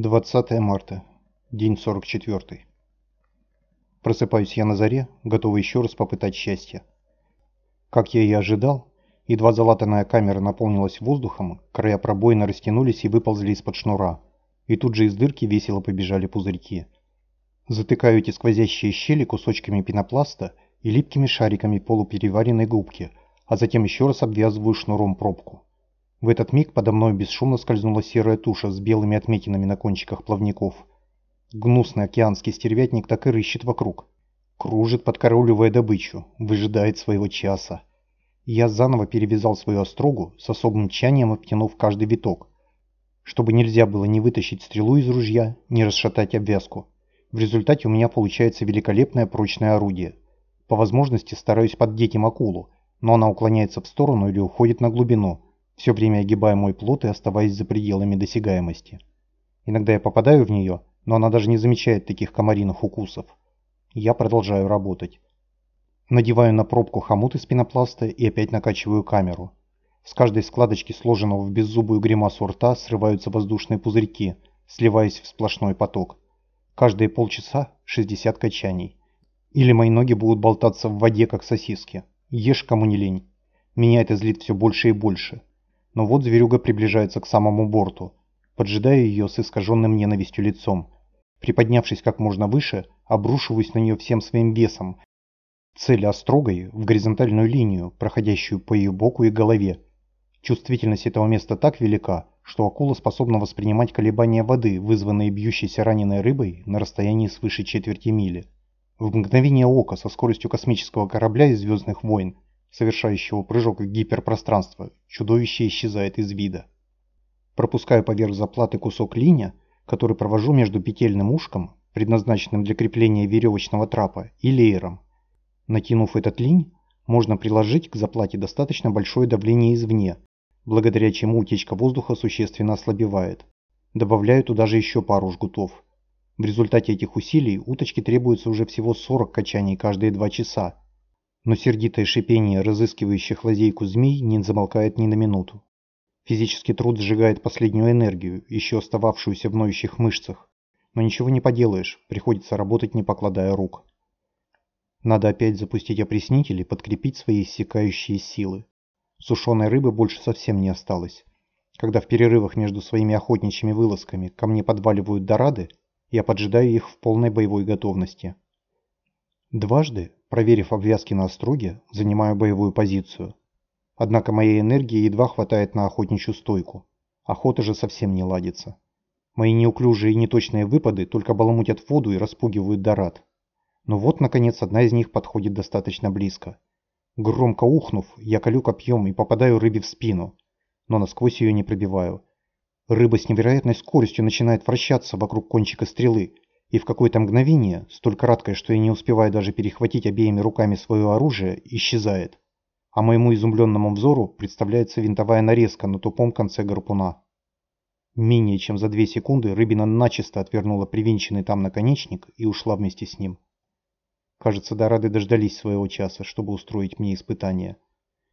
20 марта. День 44. Просыпаюсь я на заре, готовый еще раз попытать счастье. Как я и ожидал, едва залатанная камера наполнилась воздухом, края пробоина растянулись и выползли из-под шнура, и тут же из дырки весело побежали пузырьки. Затыкаю эти сквозящие щели кусочками пенопласта и липкими шариками полупереваренной губки, а затем еще раз обвязываю шнуром пробку. В этот миг подо мной бесшумно скользнула серая туша с белыми отметинами на кончиках плавников. Гнусный океанский стервятник так и рыщет вокруг. Кружит, подкорауливая добычу, выжидает своего часа. Я заново перевязал свою острогу, с особым тщанием обтянув каждый виток, чтобы нельзя было ни вытащить стрелу из ружья, ни расшатать обвязку. В результате у меня получается великолепное прочное орудие. По возможности стараюсь поддеть им акулу, но она уклоняется в сторону или уходит на глубину – все время огибая мой плот и оставаясь за пределами досягаемости. Иногда я попадаю в нее, но она даже не замечает таких комариных укусов. Я продолжаю работать. Надеваю на пробку хомут из пенопласта и опять накачиваю камеру. С каждой складочки сложенного в беззубую гримасу рта срываются воздушные пузырьки, сливаясь в сплошной поток. Каждые полчаса 60 качаний. Или мои ноги будут болтаться в воде, как сосиски. Ешь, кому не лень. Меня это злит все больше и больше. Но вот зверюга приближается к самому борту. Поджидаю ее с искаженным ненавистью лицом. Приподнявшись как можно выше, обрушиваюсь на нее всем своим весом. Цель острогой в горизонтальную линию, проходящую по ее боку и голове. Чувствительность этого места так велика, что акула способна воспринимать колебания воды, вызванные бьющейся раненой рыбой на расстоянии свыше четверти мили. В мгновение ока со скоростью космического корабля из «Звездных войн» совершающего прыжок в гиперпространство, чудовище исчезает из вида. Пропускаю поверх заплаты кусок линия, который провожу между петельным ушком, предназначенным для крепления веревочного трапа, и леером. Накинув этот линь, можно приложить к заплате достаточно большое давление извне, благодаря чему утечка воздуха существенно ослабевает. Добавляю туда же еще пару жгутов. В результате этих усилий уточке требуется уже всего 40 качаний каждые 2 часа, но сердитое шипение разыскивающих лазейку змей не замолкает ни на минуту. Физический труд сжигает последнюю энергию, еще остававшуюся в ноющих мышцах. Но ничего не поделаешь, приходится работать не покладая рук. Надо опять запустить опреснитель и подкрепить свои иссякающие силы. Сушеной рыбы больше совсем не осталось. Когда в перерывах между своими охотничьими вылазками ко мне подваливают дорады, я поджидаю их в полной боевой готовности. Дважды, проверив обвязки на остроге, занимаю боевую позицию. Однако моей энергии едва хватает на охотничью стойку. Охота же совсем не ладится. Мои неуклюжие и неточные выпады только баламутят воду и распугивают дорад. Но вот, наконец, одна из них подходит достаточно близко. Громко ухнув, я колю копьем и попадаю рыбе в спину, но насквозь ее не пробиваю. Рыба с невероятной скоростью начинает вращаться вокруг кончика стрелы, и в какое-то мгновение, столь краткое, что я не успеваю даже перехватить обеими руками свое оружие, исчезает. А моему изумленному взору представляется винтовая нарезка на тупом конце гарпуна. Менее чем за две секунды рыбина начисто отвернула привинченный там наконечник и ушла вместе с ним. Кажется, дорады дождались своего часа, чтобы устроить мне испытание.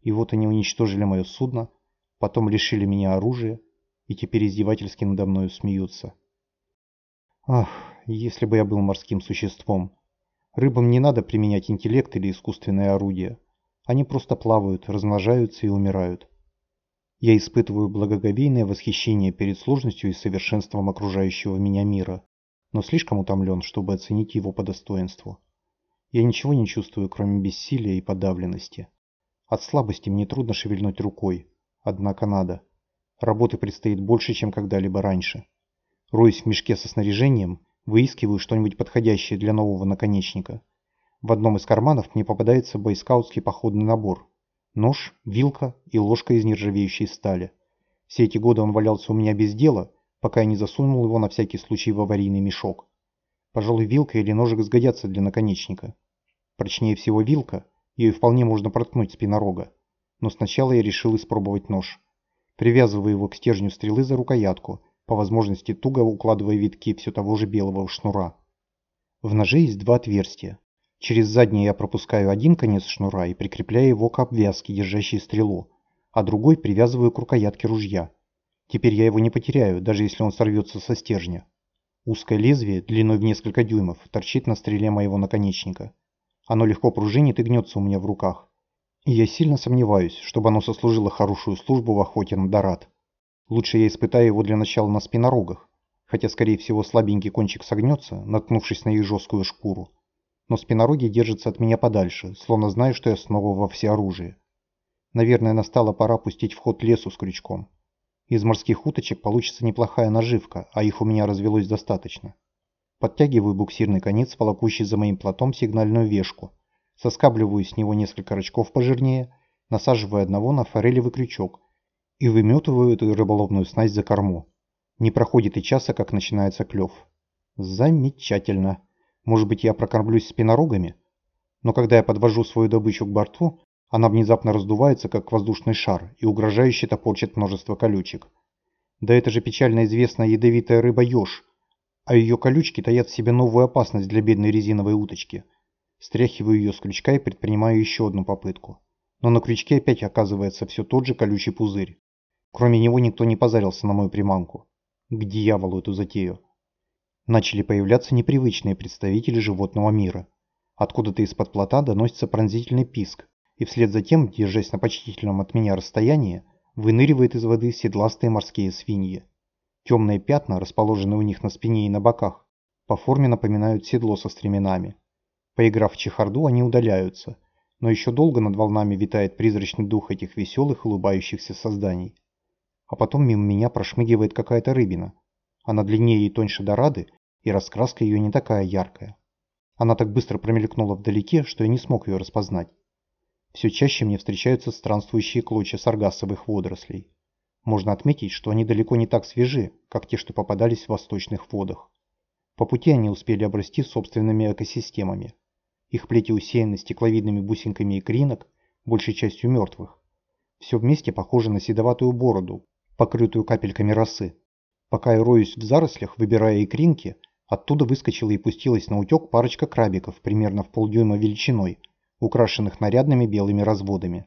И вот они уничтожили мое судно, потом лишили меня оружия, и теперь издевательски надо мною смеются. Ах, если бы я был морским существом. Рыбам не надо применять интеллект или искусственное орудие. Они просто плавают, размножаются и умирают. Я испытываю благоговейное восхищение перед сложностью и совершенством окружающего меня мира, но слишком утомлен, чтобы оценить его по достоинству. Я ничего не чувствую, кроме бессилия и подавленности. От слабости мне трудно шевельнуть рукой, однако надо. Работы предстоит больше, чем когда-либо раньше. Роюсь в мешке со снаряжением Выискиваю что-нибудь подходящее для нового наконечника. В одном из карманов мне попадается бойскаутский походный набор. Нож, вилка и ложка из нержавеющей стали. Все эти годы он валялся у меня без дела, пока я не засунул его на всякий случай в аварийный мешок. Пожалуй, вилка или ножик сгодятся для наконечника. Прочнее всего вилка, ее вполне можно проткнуть спинорога. Но сначала я решил испробовать нож. Привязываю его к стержню стрелы за рукоятку по возможности туго укладывая витки все того же белого шнура. В ноже есть два отверстия. Через заднее я пропускаю один конец шнура и прикрепляю его к обвязке, держащей стрелу, а другой привязываю к рукоятке ружья. Теперь я его не потеряю, даже если он сорвется со стержня. Узкое лезвие, длиной в несколько дюймов, торчит на стреле моего наконечника. Оно легко пружинит и гнется у меня в руках. И я сильно сомневаюсь, чтобы оно сослужило хорошую службу в охоте на дорад. Лучше я испытаю его для начала на спинорогах, хотя, скорее всего, слабенький кончик согнется, наткнувшись на их жесткую шкуру. Но спинороги держатся от меня подальше, словно знают, что я снова во всеоружии. Наверное, настала пора пустить в ход лесу с крючком. Из морских уточек получится неплохая наживка, а их у меня развелось достаточно. Подтягиваю буксирный конец, волокущий за моим плотом сигнальную вешку. Соскабливаю с него несколько рачков пожирнее, насаживаю одного на форелевый крючок и выметываю эту рыболовную снасть за корму. Не проходит и часа, как начинается клев. Замечательно. Может быть, я прокормлюсь спинорогами? Но когда я подвожу свою добычу к борту, она внезапно раздувается, как воздушный шар, и угрожающе топорчит множество колючек. Да это же печально известная ядовитая рыба-еж, а ее колючки таят в себе новую опасность для бедной резиновой уточки. Стряхиваю ее с крючка и предпринимаю еще одну попытку. Но на крючке опять оказывается все тот же колючий пузырь. Кроме него никто не позарился на мою приманку. К дьяволу эту затею. Начали появляться непривычные представители животного мира. Откуда-то из-под плота доносится пронзительный писк, и вслед за тем, держась на почтительном от меня расстоянии, выныривает из воды седластые морские свиньи. Темные пятна, расположенные у них на спине и на боках, по форме напоминают седло со стременами. Поиграв в чехарду, они удаляются, но еще долго над волнами витает призрачный дух этих веселых, улыбающихся созданий. А потом мимо меня прошмыгивает какая-то рыбина. Она длиннее и тоньше дорады, и раскраска ее не такая яркая. Она так быстро промелькнула вдалеке, что я не смог ее распознать. Все чаще мне встречаются странствующие клочья саргассовых водорослей. Можно отметить, что они далеко не так свежи, как те, что попадались в восточных водах. По пути они успели обрасти собственными экосистемами. Их плети усеяны стекловидными бусинками икринок, большей частью мертвых. Все вместе похоже на седоватую бороду, покрытую капельками росы. Пока я роюсь в зарослях, выбирая икринки, оттуда выскочила и пустилась на утек парочка крабиков примерно в полдюйма величиной – украшенных нарядными белыми разводами.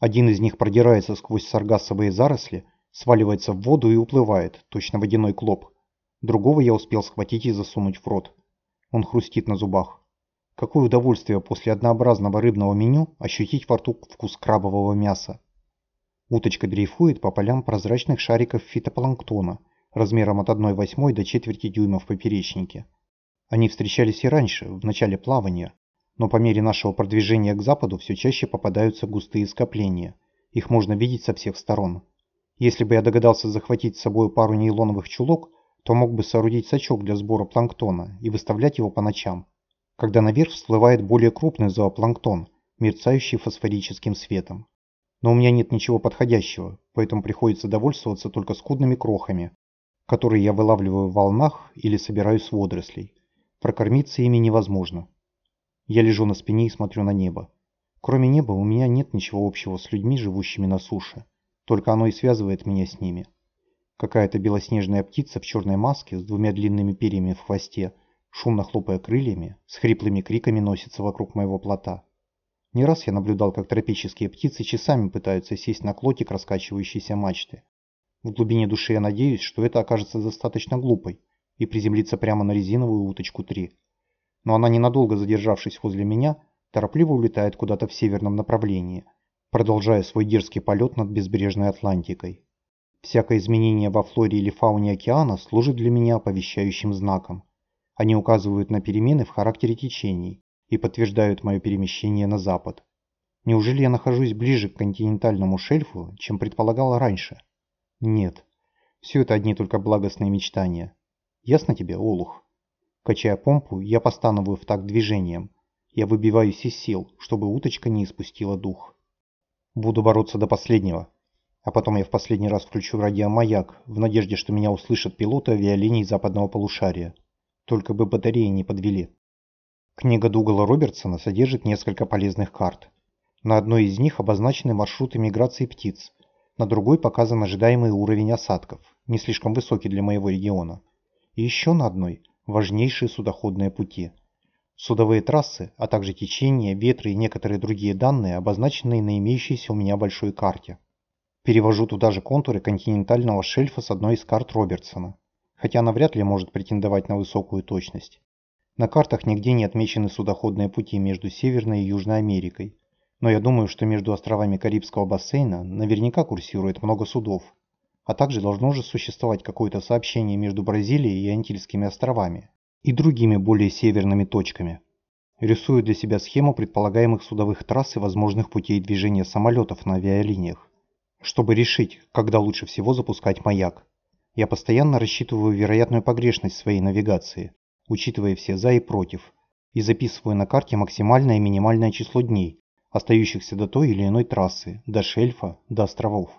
Один из них продирается сквозь саргассовые заросли, сваливается в воду и уплывает, точно водяной клоп. Другого я успел схватить и засунуть в рот. Он хрустит на зубах. Какое удовольствие после однообразного рыбного меню ощутить во рту вкус крабового мяса. Уточка дрейфует по полям прозрачных шариков фитопланктона, размером от 1,8 до четверти дюйма в поперечнике. Они встречались и раньше, в начале плавания, но по мере нашего продвижения к западу все чаще попадаются густые скопления. Их можно видеть со всех сторон. Если бы я догадался захватить с собой пару нейлоновых чулок, то мог бы соорудить сачок для сбора планктона и выставлять его по ночам, когда наверх всплывает более крупный зоопланктон, мерцающий фосфорическим светом. Но у меня нет ничего подходящего, поэтому приходится довольствоваться только скудными крохами, которые я вылавливаю в волнах или собираю с водорослей. Прокормиться ими невозможно. Я лежу на спине и смотрю на небо. Кроме неба у меня нет ничего общего с людьми, живущими на суше. Только оно и связывает меня с ними. Какая-то белоснежная птица в черной маске с двумя длинными перьями в хвосте, шумно хлопая крыльями, с хриплыми криками носится вокруг моего плота. Не раз я наблюдал, как тропические птицы часами пытаются сесть на клотик раскачивающейся мачты. В глубине души я надеюсь, что это окажется достаточно глупой и приземлиться прямо на резиновую уточку 3 но она, ненадолго задержавшись возле меня, торопливо улетает куда-то в северном направлении, продолжая свой дерзкий полет над безбрежной Атлантикой. Всякое изменение во флоре или фауне океана служит для меня оповещающим знаком. Они указывают на перемены в характере течений и подтверждают мое перемещение на запад. Неужели я нахожусь ближе к континентальному шельфу, чем предполагал раньше? Нет. Все это одни только благостные мечтания. Ясно тебе, Олух? Качая помпу, я постановую в такт движением. Я выбиваюсь из сил, чтобы уточка не испустила дух. Буду бороться до последнего. А потом я в последний раз включу радиомаяк, в надежде, что меня услышат пилоты авиалиний западного полушария. Только бы батареи не подвели. Книга Дугала Робертсона содержит несколько полезных карт. На одной из них обозначены маршруты миграции птиц, на другой показан ожидаемый уровень осадков, не слишком высокий для моего региона. И еще на одной важнейшие судоходные пути. Судовые трассы, а также течения, ветры и некоторые другие данные, обозначенные на имеющейся у меня большой карте. Перевожу туда же контуры континентального шельфа с одной из карт Робертсона. хотя она вряд ли может претендовать на высокую точность. На картах нигде не отмечены судоходные пути между Северной и Южной Америкой, но я думаю, что между островами Карибского бассейна наверняка курсирует много судов, а также должно же существовать какое-то сообщение между Бразилией и Антильскими островами и другими более северными точками. Рисую для себя схему предполагаемых судовых трасс и возможных путей движения самолетов на авиалиниях, чтобы решить, когда лучше всего запускать маяк. Я постоянно рассчитываю вероятную погрешность своей навигации, учитывая все «за» и «против», и записываю на карте максимальное и минимальное число дней, остающихся до той или иной трассы, до шельфа, до островов.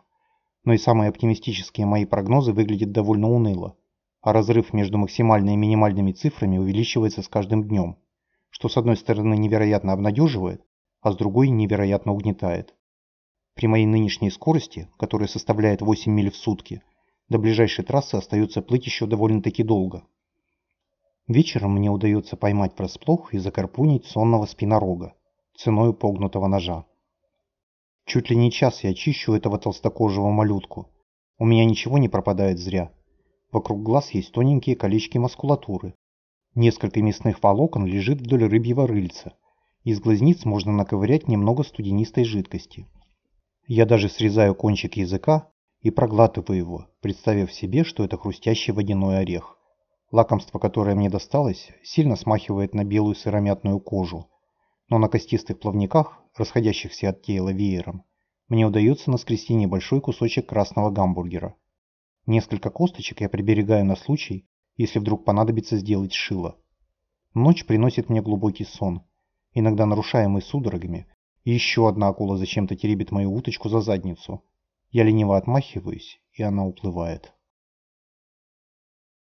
Но и самые оптимистические мои прогнозы выглядят довольно уныло, а разрыв между максимальными и минимальными цифрами увеличивается с каждым днем, что с одной стороны невероятно обнадеживает, а с другой невероятно угнетает. При моей нынешней скорости, которая составляет 8 миль в сутки, до ближайшей трассы остается плыть еще довольно-таки долго. Вечером мне удается поймать врасплох и закарпунить сонного спинорога ценой погнутого ножа. Чуть ли не час я чищу этого толстокожего малютку. У меня ничего не пропадает зря. Вокруг глаз есть тоненькие колечки мускулатуры. Несколько мясных волокон лежит вдоль рыбьего рыльца. Из глазниц можно наковырять немного студенистой жидкости. Я даже срезаю кончик языка и проглатываю его, представив себе, что это хрустящий водяной орех. Лакомство, которое мне досталось, сильно смахивает на белую сыромятную кожу, но на костистых плавниках, расходящихся от тела веером, мне удается наскрести небольшой кусочек красного гамбургера. Несколько косточек я приберегаю на случай, если вдруг понадобится сделать шило. Ночь приносит мне глубокий сон, иногда нарушаемый судорогами, и еще одна акула зачем-то теребит мою уточку за задницу. Я лениво отмахиваюсь, и она уплывает.